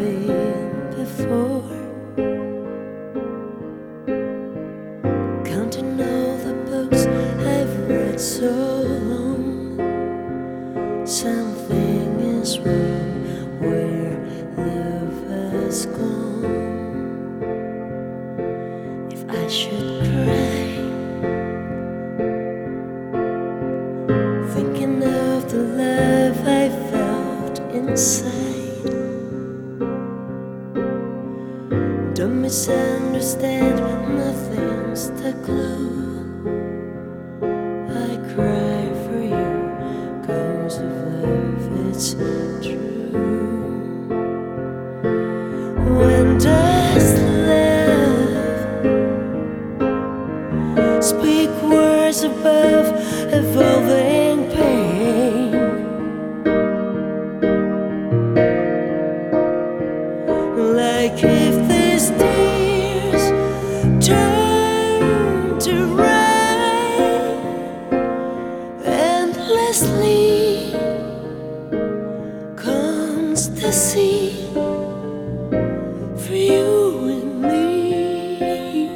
been before. Counting all the books I've read so long. Something is wrong where love has gone. Misunderstand, nothing's the clue. To rain endlessly comes the sea for you and me.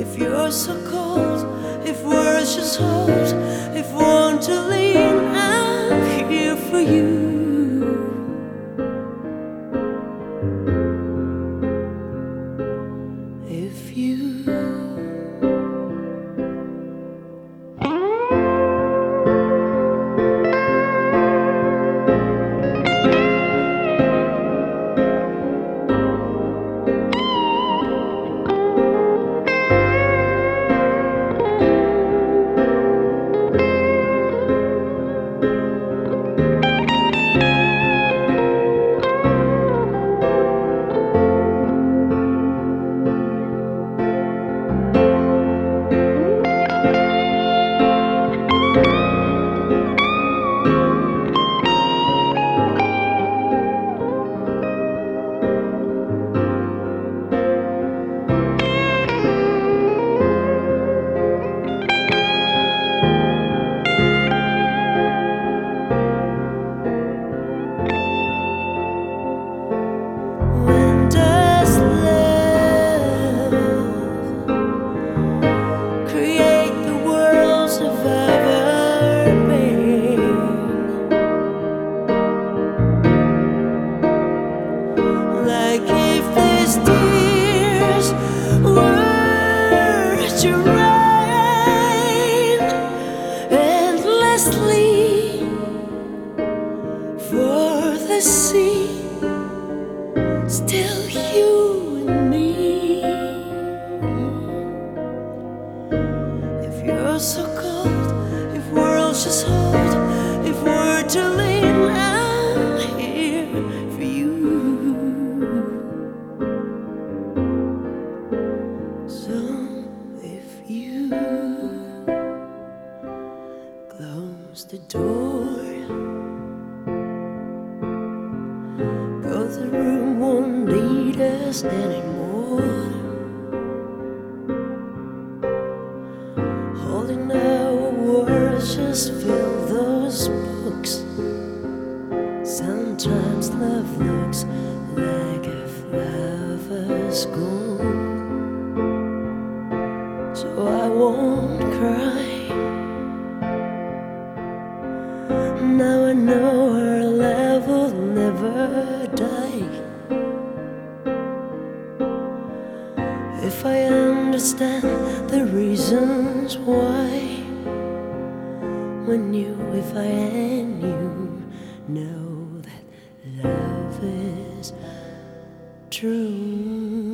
If you're so cold, if words just hold, if want to lean, the sea still you and me. If you're so cold, if worlds just hold, if we're to lean, I'm here for you. So if you close the door. Need anymore. Holding our words just fill those books. Sometimes love looks like a flower's gone. So I won't cry. Now I know our love will never die. Understand the reasons why, when you, if I and you know that love is true.